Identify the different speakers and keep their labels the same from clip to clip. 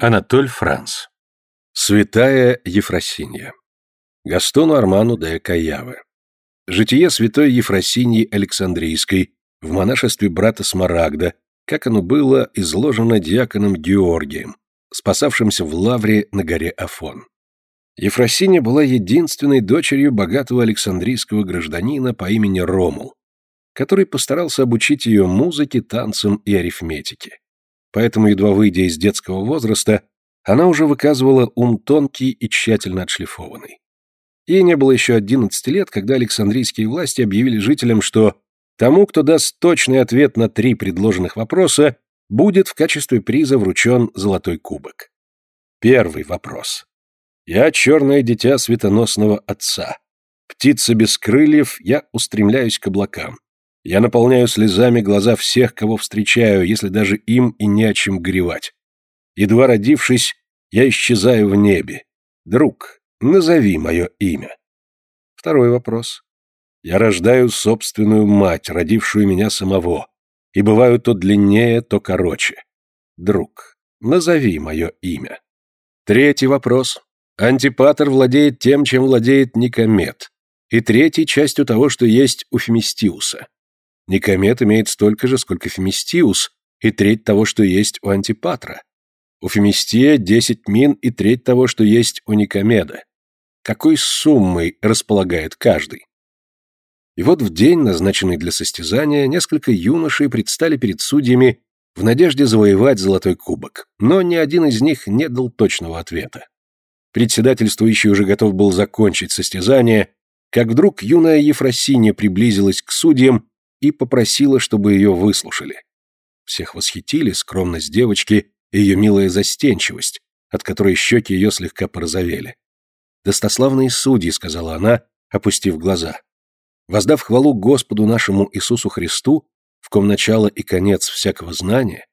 Speaker 1: Анатоль Франц. Святая Ефросинья. Гастону Арману де Каявы. Житие святой Ефросиньи Александрийской в монашестве брата Смарагда, как оно было изложено диаконом Георгием, спасавшимся в лавре на горе Афон. Ефросинья была единственной дочерью богатого александрийского гражданина по имени Ромул, который постарался обучить ее музыке, танцам и арифметике. Поэтому, едва выйдя из детского возраста, она уже выказывала ум тонкий и тщательно отшлифованный. Ей не было еще 11 лет, когда Александрийские власти объявили жителям, что тому, кто даст точный ответ на три предложенных вопроса, будет в качестве приза вручен золотой кубок. Первый вопрос. Я черное дитя светоносного отца. Птица без крыльев, я устремляюсь к облакам. Я наполняю слезами глаза всех, кого встречаю, если даже им и не о чем горевать. Едва родившись, я исчезаю в небе. Друг, назови мое имя. Второй вопрос. Я рождаю собственную мать, родившую меня самого, и бываю то длиннее, то короче. Друг, назови мое имя. Третий вопрос. Антипатр владеет тем, чем владеет Никомет, и третьей частью того, что есть у Фемистиуса. Никомет имеет столько же, сколько Фемистиус, и треть того, что есть у Антипатра. У Фемистия десять мин и треть того, что есть у Никомеда. Какой суммой располагает каждый? И вот в день, назначенный для состязания, несколько юношей предстали перед судьями в надежде завоевать золотой кубок, но ни один из них не дал точного ответа. Председательствующий уже готов был закончить состязание, как вдруг юная Ефросинья приблизилась к судьям и попросила, чтобы ее выслушали. Всех восхитили скромность девочки и ее милая застенчивость, от которой щеки ее слегка порозовели. «Достославные судьи», — сказала она, опустив глаза. «Воздав хвалу Господу нашему Иисусу Христу, в ком начало и конец всякого знания,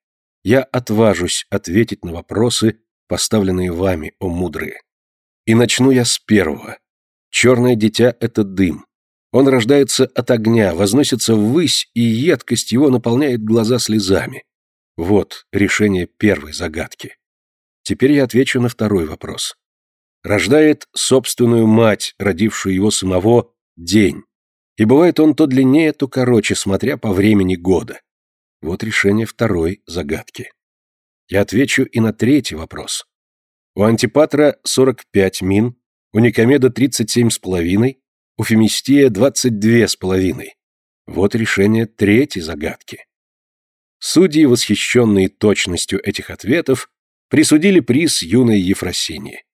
Speaker 1: я отважусь ответить на вопросы, поставленные вами, о мудрые. И начну я с первого. Черное дитя — это дым. Он рождается от огня, возносится ввысь, и едкость его наполняет глаза слезами. Вот решение первой загадки. Теперь я отвечу на второй вопрос. Рождает собственную мать, родившую его самого, день. И бывает он то длиннее, то короче, смотря по времени года. Вот решение второй загадки. Я отвечу и на третий вопрос. У Антипатра 45 мин, у Никомеда 37 с половиной, у Фемистия двадцать две с половиной. Вот решение третьей загадки. Судьи, восхищенные точностью этих ответов, присудили приз юной Ефросинии.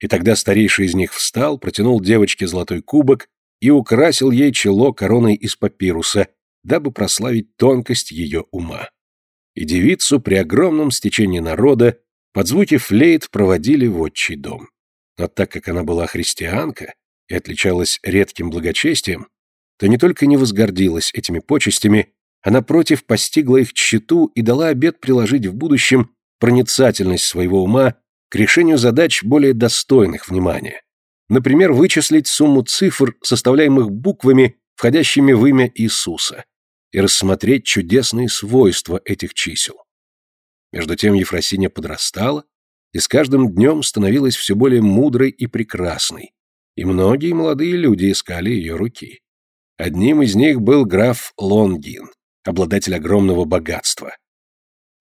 Speaker 1: И тогда старейший из них встал, протянул девочке золотой кубок и украсил ей чело короной из папируса, дабы прославить тонкость ее ума. И девицу при огромном стечении народа под звуки флейт проводили в отчий дом. Но так как она была христианка, и отличалась редким благочестием, то не только не возгордилась этими почестями, а напротив постигла их тщету и дала обет приложить в будущем проницательность своего ума к решению задач более достойных внимания. Например, вычислить сумму цифр, составляемых буквами, входящими в имя Иисуса, и рассмотреть чудесные свойства этих чисел. Между тем Ефросиня подрастала и с каждым днем становилась все более мудрой и прекрасной, и многие молодые люди искали ее руки. Одним из них был граф Лонгин, обладатель огромного богатства.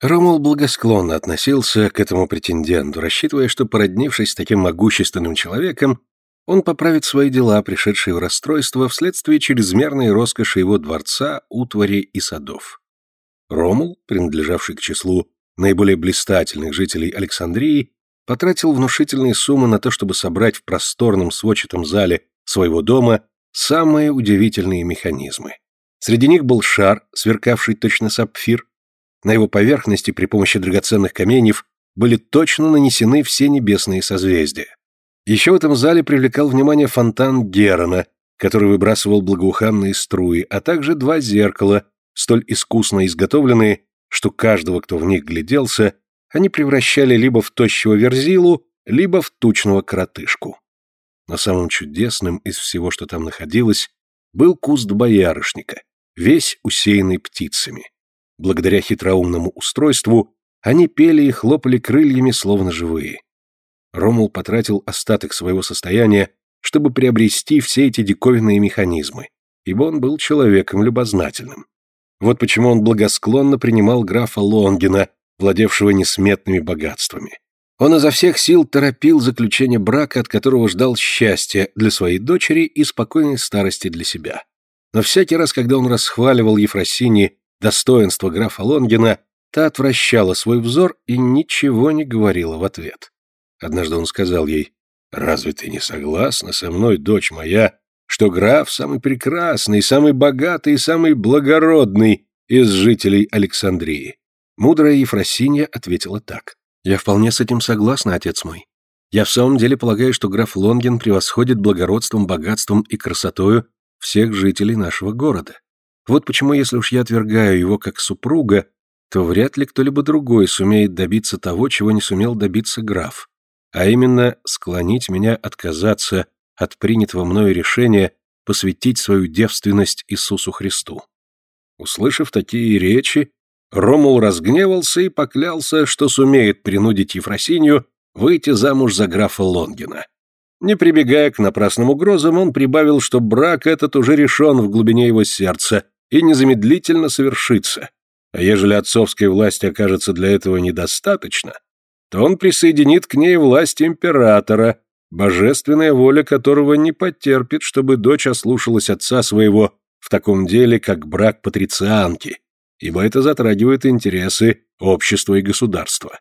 Speaker 1: Ромул благосклонно относился к этому претенденту, рассчитывая, что, породнившись с таким могущественным человеком, он поправит свои дела, пришедшие в расстройство вследствие чрезмерной роскоши его дворца, утвари и садов. Ромул, принадлежавший к числу наиболее блистательных жителей Александрии, потратил внушительные суммы на то, чтобы собрать в просторном сводчатом зале своего дома самые удивительные механизмы. Среди них был шар, сверкавший точно сапфир. На его поверхности при помощи драгоценных каменьев были точно нанесены все небесные созвездия. Еще в этом зале привлекал внимание фонтан Герона, который выбрасывал благоуханные струи, а также два зеркала, столь искусно изготовленные, что каждого, кто в них гляделся, они превращали либо в тощего верзилу, либо в тучного коротышку. Но самым чудесным из всего, что там находилось, был куст боярышника, весь усеянный птицами. Благодаря хитроумному устройству Они пели и хлопали крыльями, словно живые. Ромул потратил остаток своего состояния, чтобы приобрести все эти диковинные механизмы, ибо он был человеком любознательным. Вот почему он благосклонно принимал графа Лонгина, владевшего несметными богатствами. Он изо всех сил торопил заключение брака, от которого ждал счастья для своей дочери и спокойной старости для себя. Но всякий раз, когда он расхваливал Ефросини достоинство графа Лонгина, та отвращала свой взор и ничего не говорила в ответ. Однажды он сказал ей, «Разве ты не согласна со мной, дочь моя, что граф самый прекрасный, самый богатый и самый благородный из жителей Александрии?» Мудрая Ефросинья ответила так. «Я вполне с этим согласна, отец мой. Я в самом деле полагаю, что граф Лонген превосходит благородством, богатством и красотою всех жителей нашего города. Вот почему, если уж я отвергаю его как супруга, то вряд ли кто-либо другой сумеет добиться того, чего не сумел добиться граф, а именно склонить меня отказаться от принятого мною решения посвятить свою девственность Иисусу Христу. Услышав такие речи, Ромул разгневался и поклялся, что сумеет принудить Ефросинью выйти замуж за графа Лонгина. Не прибегая к напрасным угрозам, он прибавил, что брак этот уже решен в глубине его сердца и незамедлительно совершится. А ежели отцовской власти окажется для этого недостаточно, то он присоединит к ней власть императора, божественная воля которого не потерпит, чтобы дочь ослушалась отца своего в таком деле, как брак патрицианки, ибо это затрагивает интересы общества и государства.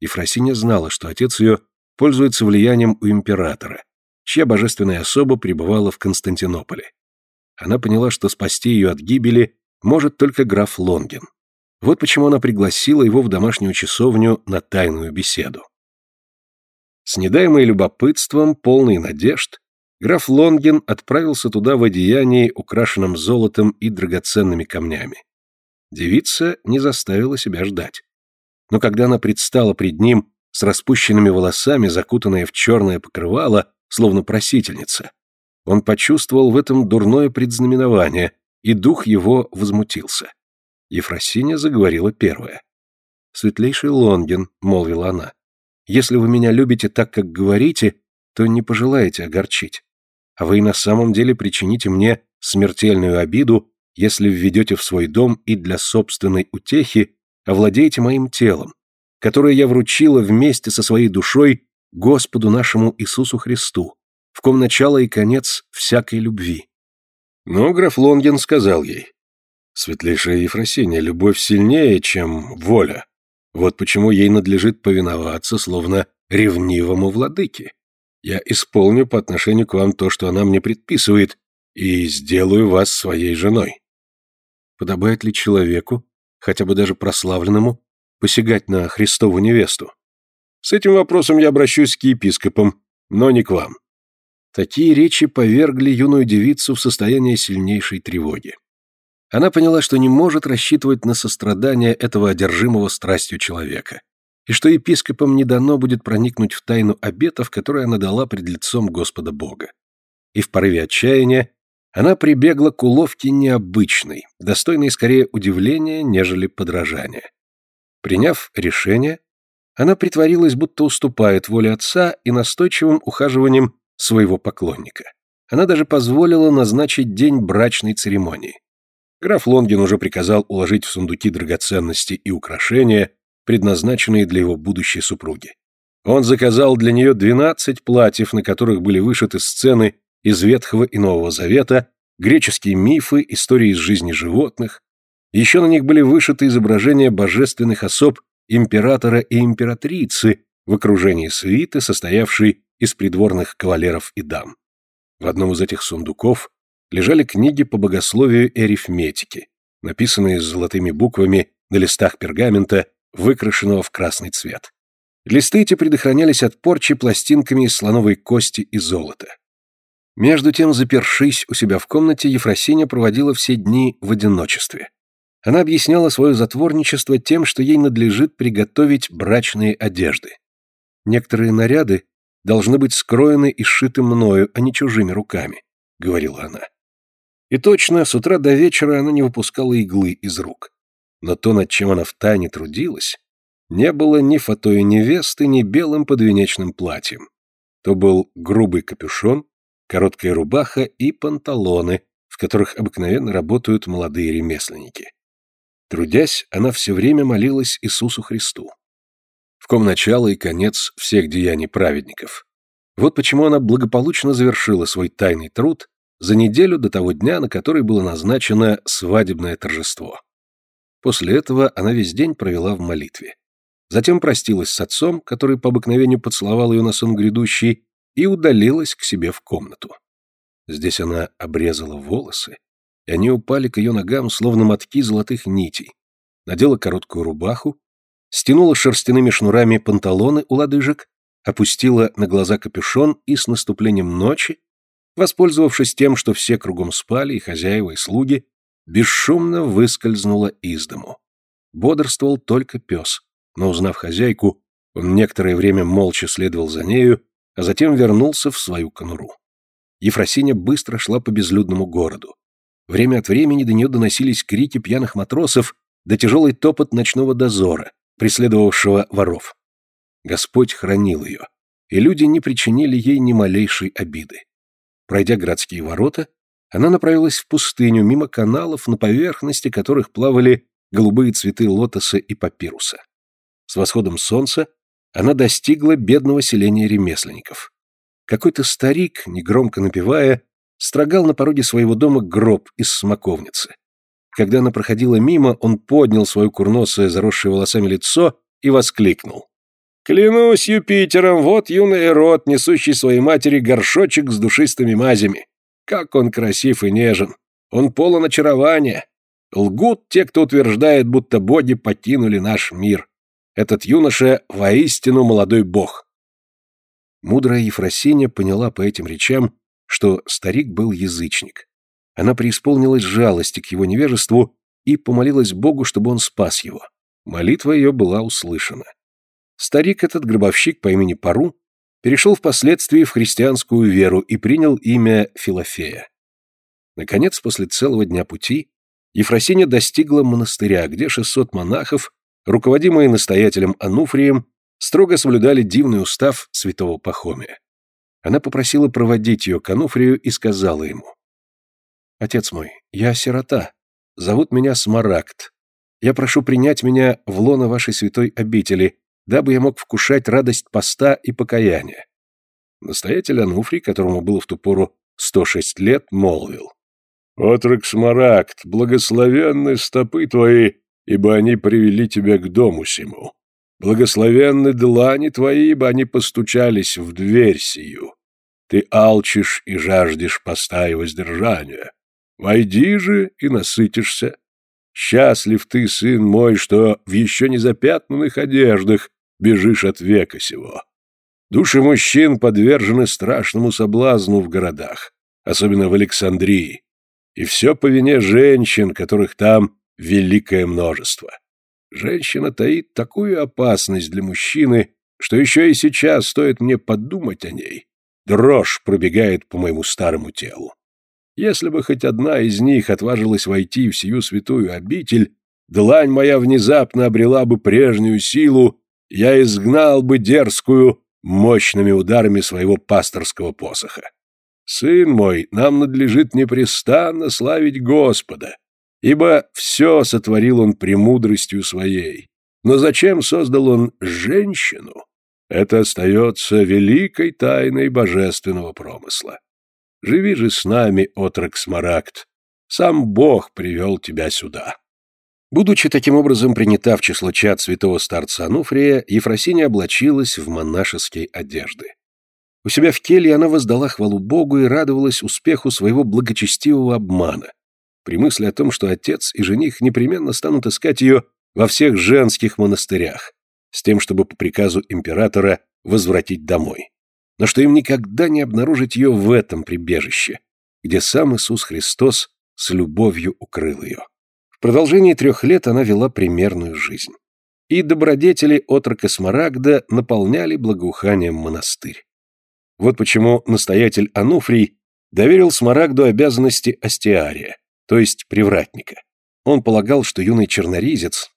Speaker 1: Ефросиня знала, что отец ее пользуется влиянием у императора, чья божественная особа пребывала в Константинополе. Она поняла, что спасти ее от гибели может только граф Лонген. Вот почему она пригласила его в домашнюю часовню на тайную беседу. С недаемой любопытством, полный надежд, граф Лонген отправился туда в одеянии, украшенном золотом и драгоценными камнями. Девица не заставила себя ждать. Но когда она предстала пред ним с распущенными волосами, закутанная в черное покрывало, словно просительница, он почувствовал в этом дурное предзнаменование, и дух его возмутился. Ефросиня заговорила первая. «Светлейший Лонген», — молвила она, — «если вы меня любите так, как говорите, то не пожелаете огорчить. А вы на самом деле причините мне смертельную обиду, если введете в свой дом и для собственной утехи овладеете моим телом, которое я вручила вместе со своей душой Господу нашему Иисусу Христу, в ком начало и конец всякой любви. Но граф Лонген сказал ей, «Светлейшая Ефросиния, любовь сильнее, чем воля. Вот почему ей надлежит повиноваться, словно ревнивому владыке. Я исполню по отношению к вам то, что она мне предписывает, и сделаю вас своей женой. Подобает ли человеку, хотя бы даже прославленному, посягать на Христову невесту? С этим вопросом я обращусь к епископам, но не к вам. Такие речи повергли юную девицу в состояние сильнейшей тревоги. Она поняла, что не может рассчитывать на сострадание этого одержимого страстью человека, и что епископам не дано будет проникнуть в тайну обетов, которые она дала пред лицом Господа Бога. И в порыве отчаяния она прибегла к уловке необычной, достойной скорее удивления, нежели подражания. Приняв решение, она притворилась, будто уступает воле отца и настойчивым ухаживанием своего поклонника. Она даже позволила назначить день брачной церемонии. Граф Лонгин уже приказал уложить в сундуки драгоценности и украшения, предназначенные для его будущей супруги. Он заказал для нее двенадцать платьев, на которых были вышиты сцены из Ветхого и Нового Завета, греческие мифы, истории из жизни животных. Еще на них были вышиты изображения божественных особ императора и императрицы в окружении свиты, состоявшей из придворных кавалеров и дам. В одном из этих сундуков лежали книги по богословию и арифметике, написанные золотыми буквами на листах пергамента, выкрашенного в красный цвет. Листы эти предохранялись от порчи пластинками из слоновой кости и золота. Между тем, запершись у себя в комнате, Ефросиня проводила все дни в одиночестве. Она объясняла свое затворничество тем, что ей надлежит приготовить брачные одежды. Некоторые наряды должны быть скроены и сшиты мною, а не чужими руками, — говорила она. И точно, с утра до вечера она не выпускала иглы из рук. Но то, над чем она втайне трудилась, не было ни фатою невесты, ни белым подвенечным платьем. То был грубый капюшон, короткая рубаха и панталоны, в которых обыкновенно работают молодые ремесленники. Трудясь, она все время молилась Иисусу Христу. В ком начало и конец всех деяний праведников. Вот почему она благополучно завершила свой тайный труд за неделю до того дня, на который было назначено свадебное торжество. После этого она весь день провела в молитве. Затем простилась с отцом, который по обыкновению поцеловал ее на сон грядущий, и удалилась к себе в комнату. Здесь она обрезала волосы, и они упали к ее ногам, словно мотки золотых нитей, надела короткую рубаху, стянула шерстяными шнурами панталоны у лодыжек, опустила на глаза капюшон и с наступлением ночи, воспользовавшись тем, что все кругом спали, и хозяева, и слуги, бесшумно выскользнула из дому. Бодрствовал только пес, но, узнав хозяйку, он некоторое время молча следовал за нею, а затем вернулся в свою конуру. Ефросиня быстро шла по безлюдному городу. Время от времени до нее доносились крики пьяных матросов да тяжелый топот ночного дозора, преследовавшего воров. Господь хранил ее, и люди не причинили ей ни малейшей обиды. Пройдя городские ворота, она направилась в пустыню, мимо каналов, на поверхности которых плавали голубые цветы лотоса и папируса. С восходом солнца она достигла бедного селения ремесленников. Какой-то старик, негромко напевая, строгал на пороге своего дома гроб из смоковницы. Когда она проходила мимо, он поднял свое курносое, заросшее волосами лицо и воскликнул. «Клянусь Юпитером, вот юный Эрот, несущий своей матери горшочек с душистыми мазями. Как он красив и нежен! Он полон очарования! Лгут те, кто утверждает, будто боги покинули наш мир. Этот юноша воистину молодой бог. Мудрая Ефросиня поняла по этим речам, что старик был язычник. Она преисполнилась жалости к его невежеству и помолилась Богу, чтобы он спас его. Молитва ее была услышана. Старик этот, гробовщик по имени Пару, перешел впоследствии в христианскую веру и принял имя Филофея. Наконец, после целого дня пути, Ефросиня достигла монастыря, где 600 монахов, руководимые настоятелем Ануфрием, строго соблюдали дивный устав святого Пахомия. Она попросила проводить ее к Ануфрию и сказала ему. «Отец мой, я сирота. Зовут меня Смарагд. Я прошу принять меня в лоно вашей святой обители, дабы я мог вкушать радость поста и покаяния. Настоятель Ануфрий, которому было в ту пору 106 лет, молвил. «Отрок Смарагд, благословенны стопы твои, ибо они привели тебя к дому сему. Благословенны длани твои, ибо они постучались в дверь сию. Ты алчишь и жаждешь поста и воздержания. Войди же и насытишься. Счастлив ты, сын мой, что в еще не запятнанных одеждах бежишь от века сего. Души мужчин подвержены страшному соблазну в городах, особенно в Александрии, и все по вине женщин, которых там великое множество. Женщина таит такую опасность для мужчины, что еще и сейчас стоит мне подумать о ней. Дрожь пробегает по моему старому телу. Если бы хоть одна из них отважилась войти в сию святую обитель, длань моя внезапно обрела бы прежнюю силу я изгнал бы дерзкую мощными ударами своего пасторского посоха. Сын мой, нам надлежит непрестанно славить Господа, ибо все сотворил он премудростью своей. Но зачем создал он женщину? Это остается великой тайной божественного промысла. Живи же с нами, отрок Смарагд. Сам Бог привел тебя сюда. Будучи таким образом принята в число чад святого старца Ануфрия, Ефросиния облачилась в монашеские одежды. У себя в келье она воздала хвалу Богу и радовалась успеху своего благочестивого обмана, при мысли о том, что отец и жених непременно станут искать ее во всех женских монастырях, с тем, чтобы по приказу императора возвратить домой. Но что им никогда не обнаружить ее в этом прибежище, где сам Иисус Христос с любовью укрыл ее продолжении трех лет она вела примерную жизнь. И добродетели отрока Смарагда наполняли благоуханием монастырь. Вот почему настоятель Ануфрий доверил Смарагду обязанности астиария, то есть привратника. Он полагал, что юный черноризец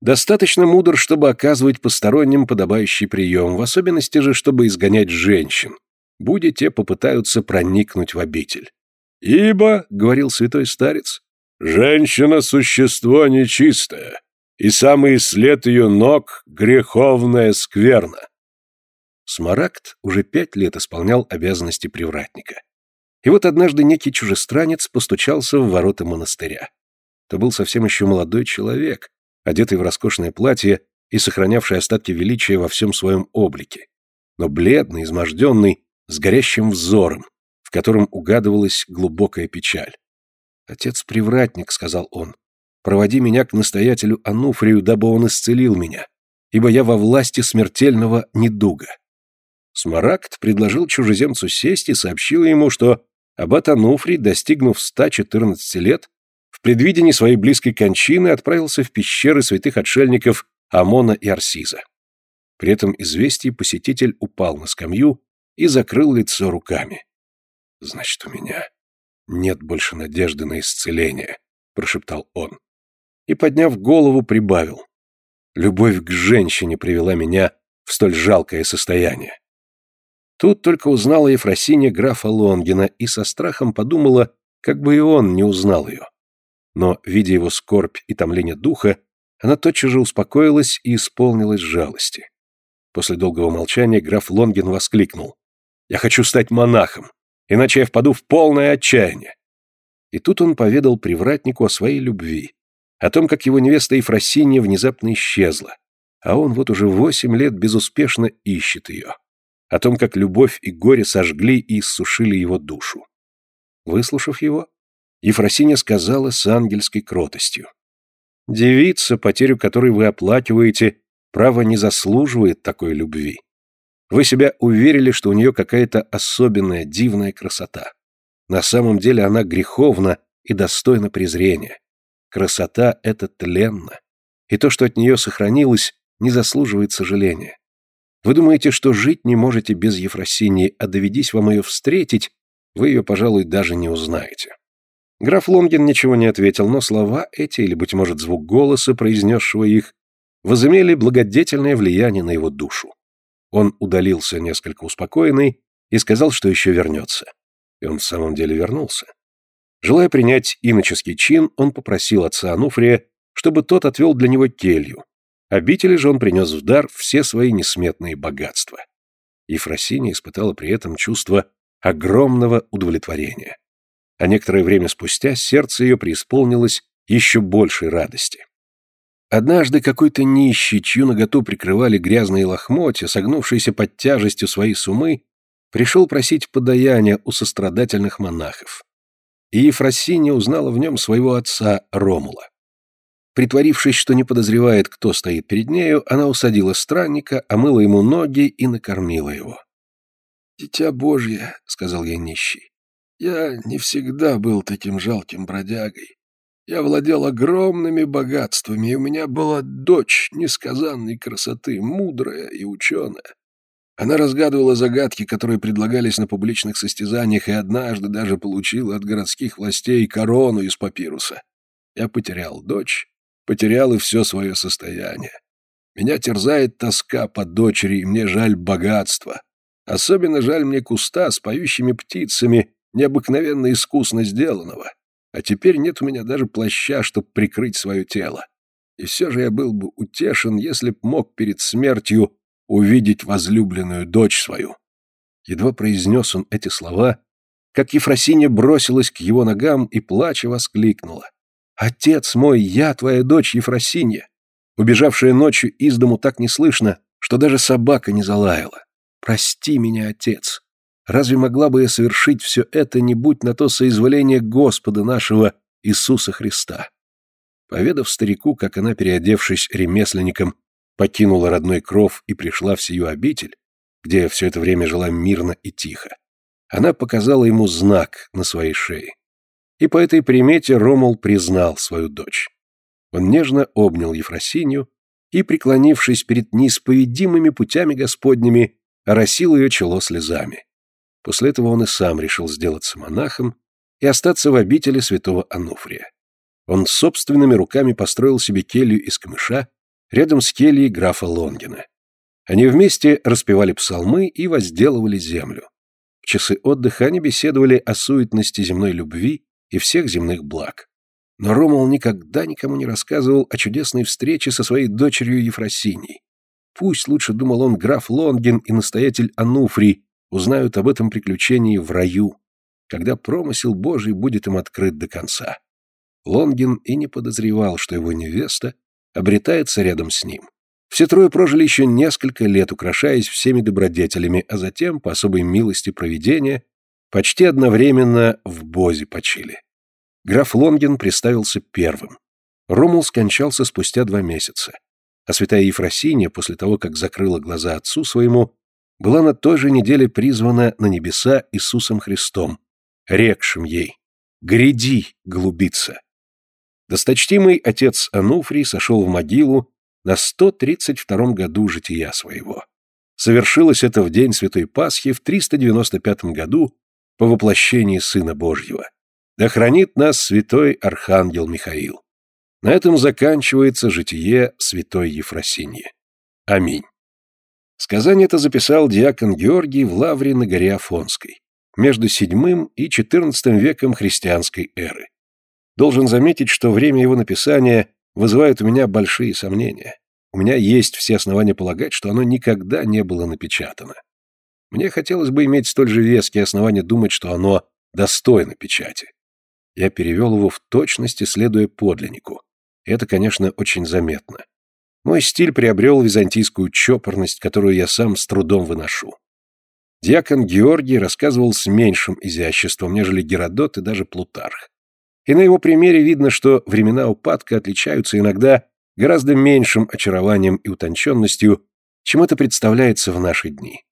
Speaker 1: Достаточно мудр, чтобы оказывать посторонним подобающий прием, в особенности же, чтобы изгонять женщин, будь те попытаются проникнуть в обитель. «Ибо, — говорил святой старец, — женщина — существо нечистое, и самый след ее ног — греховная скверна». Смарагд уже пять лет исполнял обязанности привратника. И вот однажды некий чужестранец постучался в ворота монастыря. Это был совсем еще молодой человек, одетый в роскошное платье и сохранявший остатки величия во всем своем облике, но бледный, изможденный, с горящим взором, в котором угадывалась глубокая печаль. «Отец-привратник», — сказал он, — «проводи меня к настоятелю Ануфрию, дабы он исцелил меня, ибо я во власти смертельного недуга». Смарагд предложил чужеземцу сесть и сообщил ему, что аббат Ануфрий, достигнув 114 лет, в предвидении своей близкой кончины отправился в пещеры святых отшельников Амона и Арсиза. При этом известии посетитель упал на скамью и закрыл лицо руками. «Значит, у меня нет больше надежды на исцеление», — прошептал он. И, подняв голову, прибавил. «Любовь к женщине привела меня в столь жалкое состояние. Тут только узнала Ефросинья графа Лонгина и со страхом подумала, как бы и он не узнал ее. Но, видя его скорбь и томление духа, она тотчас же успокоилась и исполнилась жалости. После долгого молчания граф Лонгин воскликнул. «Я хочу стать монахом, иначе я впаду в полное отчаяние». И тут он поведал привратнику о своей любви, о том, как его невеста Ефросинья внезапно исчезла, а он вот уже восемь лет безуспешно ищет ее о том, как любовь и горе сожгли и иссушили его душу. Выслушав его, Ефросиня сказала с ангельской кротостью. «Девица, потерю которой вы оплакиваете, право не заслуживает такой любви. Вы себя уверили, что у нее какая-то особенная, дивная красота. На самом деле она греховна и достойна презрения. Красота — это тленно, и то, что от нее сохранилось, не заслуживает сожаления. Вы думаете, что жить не можете без Ефросинии, а доведись вам ее встретить, вы ее, пожалуй, даже не узнаете». Граф Лонгин ничего не ответил, но слова эти, или, быть может, звук голоса, произнесшего их, возымели благодетельное влияние на его душу. Он удалился несколько успокоенный и сказал, что еще вернется. И он в самом деле вернулся. Желая принять иноческий чин, он попросил отца Ануфрия, чтобы тот отвел для него келью, Обители же он принес в дар все свои несметные богатства. Ефросиния испытала при этом чувство огромного удовлетворения. А некоторое время спустя сердце ее преисполнилось еще большей радости. Однажды какой-то нищий, чью наготу прикрывали грязные лохмотья, согнувшиеся под тяжестью своей сумы, пришел просить подаяния у сострадательных монахов. И Ефросиния узнала в нем своего отца Ромула. Притворившись, что не подозревает, кто стоит перед нею, она усадила странника, омыла ему ноги и накормила его. «Дитя Божье», — сказал я нищий, — «я не всегда был таким жалким бродягой. Я владел огромными богатствами, и у меня была дочь несказанной красоты, мудрая и ученая. Она разгадывала загадки, которые предлагались на публичных состязаниях, и однажды даже получила от городских властей корону из папируса. Я потерял дочь, потерял и все свое состояние. Меня терзает тоска по дочери, и мне жаль богатства. Особенно жаль мне куста с поющими птицами, необыкновенно искусно сделанного. А теперь нет у меня даже плаща, чтобы прикрыть свое тело. И все же я был бы утешен, если б мог перед смертью увидеть возлюбленную дочь свою. Едва произнес он эти слова, как Ефросиня бросилась к его ногам и, плача, воскликнула. «Отец мой, я твоя дочь Ефросинья, убежавшая ночью из дому так неслышно, что даже собака не залаяла. Прости меня, отец. Разве могла бы я совершить все это, не будь на то соизволение Господа нашего Иисуса Христа?» Поведав старику, как она, переодевшись ремесленником, покинула родной кров и пришла в сию обитель, где все это время жила мирно и тихо, она показала ему знак на своей шее и по этой примете Ромул признал свою дочь. Он нежно обнял Ефросинью и, преклонившись перед неисповедимыми путями Господними, оросил ее чело слезами. После этого он и сам решил сделаться монахом и остаться в обители святого Ануфрия. Он собственными руками построил себе келью из камыша рядом с кельей графа Лонгина. Они вместе распевали псалмы и возделывали землю. В часы отдыха они беседовали о суетности земной любви и всех земных благ. Но Ромул никогда никому не рассказывал о чудесной встрече со своей дочерью Ефросиньей. Пусть лучше, думал он, граф Лонгин и настоятель Ануфрий узнают об этом приключении в раю, когда промысел Божий будет им открыт до конца. Лонгин и не подозревал, что его невеста обретается рядом с ним. Все трое прожили еще несколько лет, украшаясь всеми добродетелями, а затем, по особой милости провидения, почти одновременно в Бозе почили. Граф Лонгин представился первым. Ромул скончался спустя два месяца, а святая Ефросинья, после того, как закрыла глаза отцу своему, была на той же неделе призвана на небеса Иисусом Христом, рекшим ей «Гряди, голубица!» Досточтимый отец Ануфрий сошел в могилу на 132 году жития своего. Совершилось это в день Святой Пасхи в 395 году по воплощении Сына Божьего. Да хранит нас святой Архангел Михаил. На этом заканчивается житие святой Ефросиньи. Аминь. Сказание это записал диакон Георгий в лавре на горе Афонской, между VII и XIV веком христианской эры. Должен заметить, что время его написания вызывает у меня большие сомнения. У меня есть все основания полагать, что оно никогда не было напечатано. Мне хотелось бы иметь столь же веские основания думать, что оно достойно печати. Я перевел его в точности, следуя подлиннику. Это, конечно, очень заметно. Мой стиль приобрел византийскую чопорность, которую я сам с трудом выношу. Диакон Георгий рассказывал с меньшим изяществом, нежели Геродот и даже Плутарх. И на его примере видно, что времена упадка отличаются иногда гораздо меньшим очарованием и утонченностью, чем это представляется в наши дни.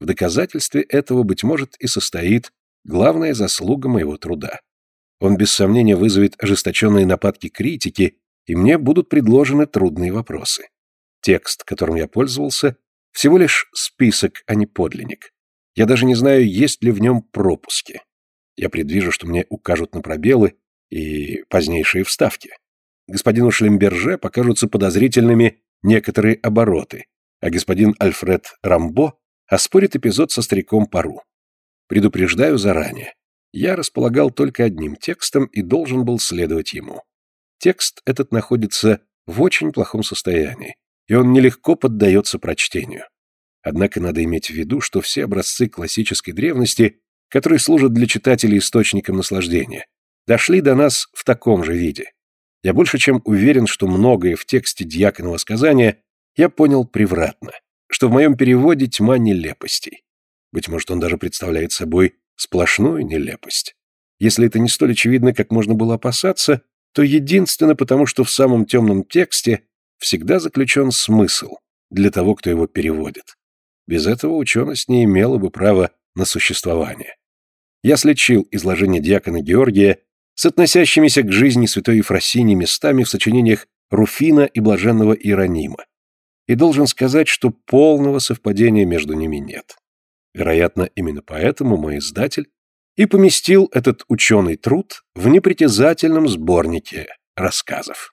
Speaker 1: В доказательстве этого, быть может, и состоит главная заслуга моего труда. Он без сомнения вызовет ожесточенные нападки критики, и мне будут предложены трудные вопросы. Текст, которым я пользовался, всего лишь список, а не подлинник. Я даже не знаю, есть ли в нем пропуски. Я предвижу, что мне укажут на пробелы, и позднейшие вставки. Господину Шлемберже покажутся подозрительными некоторые обороты, а господин Альфред Рамбо оспорит эпизод со стариком Пару. Предупреждаю заранее. Я располагал только одним текстом и должен был следовать ему. Текст этот находится в очень плохом состоянии, и он нелегко поддается прочтению. Однако надо иметь в виду, что все образцы классической древности, которые служат для читателей источником наслаждения, дошли до нас в таком же виде. Я больше чем уверен, что многое в тексте дьяконова сказания я понял превратно, что в моем переводе тьма нелепостей. Быть может, он даже представляет собой сплошную нелепость. Если это не столь очевидно, как можно было опасаться, то единственно потому, что в самом темном тексте всегда заключен смысл для того, кто его переводит. Без этого ученость не имела бы права на существование. Я слечил изложение диакона Георгия с относящимися к жизни святой Ефросини местами в сочинениях Руфина и Блаженного Иеронима. И должен сказать, что полного совпадения между ними нет. Вероятно, именно поэтому мой издатель и поместил этот ученый труд в непритязательном сборнике рассказов.